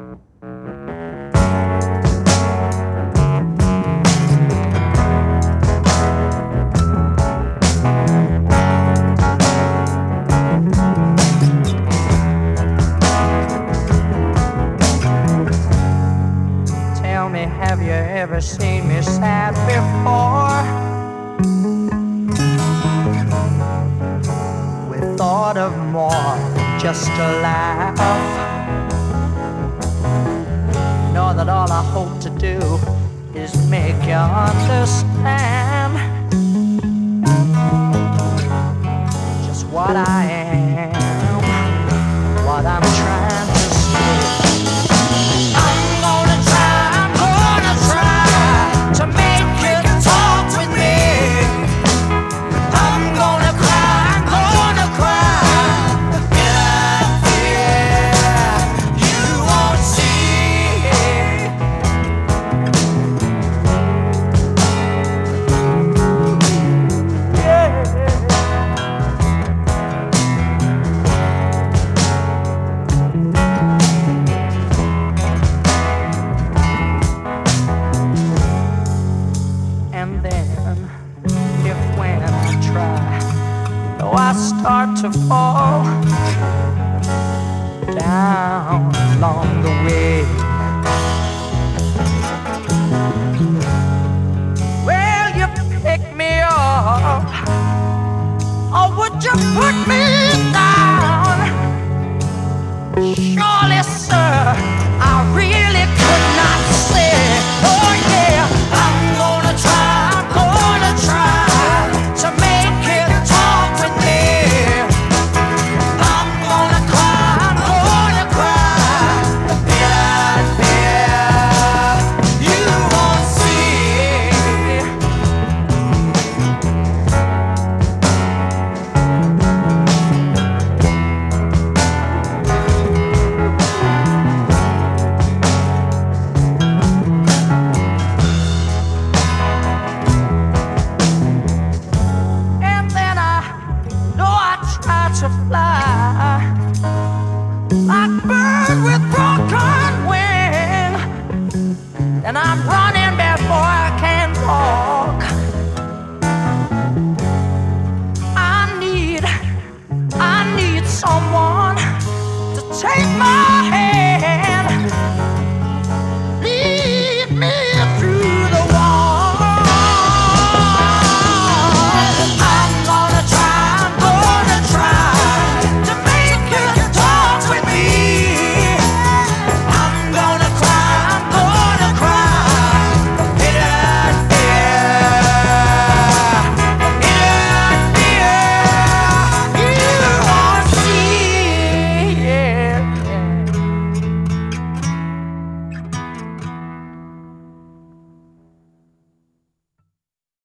Tell me, have you ever seen me sad before? We thought of more just a laugh. I hope to do is make you understand just what I start to fall down along the way. catch a fly like bird with broken wing and I'm running before I can walk. I need I need someone to take my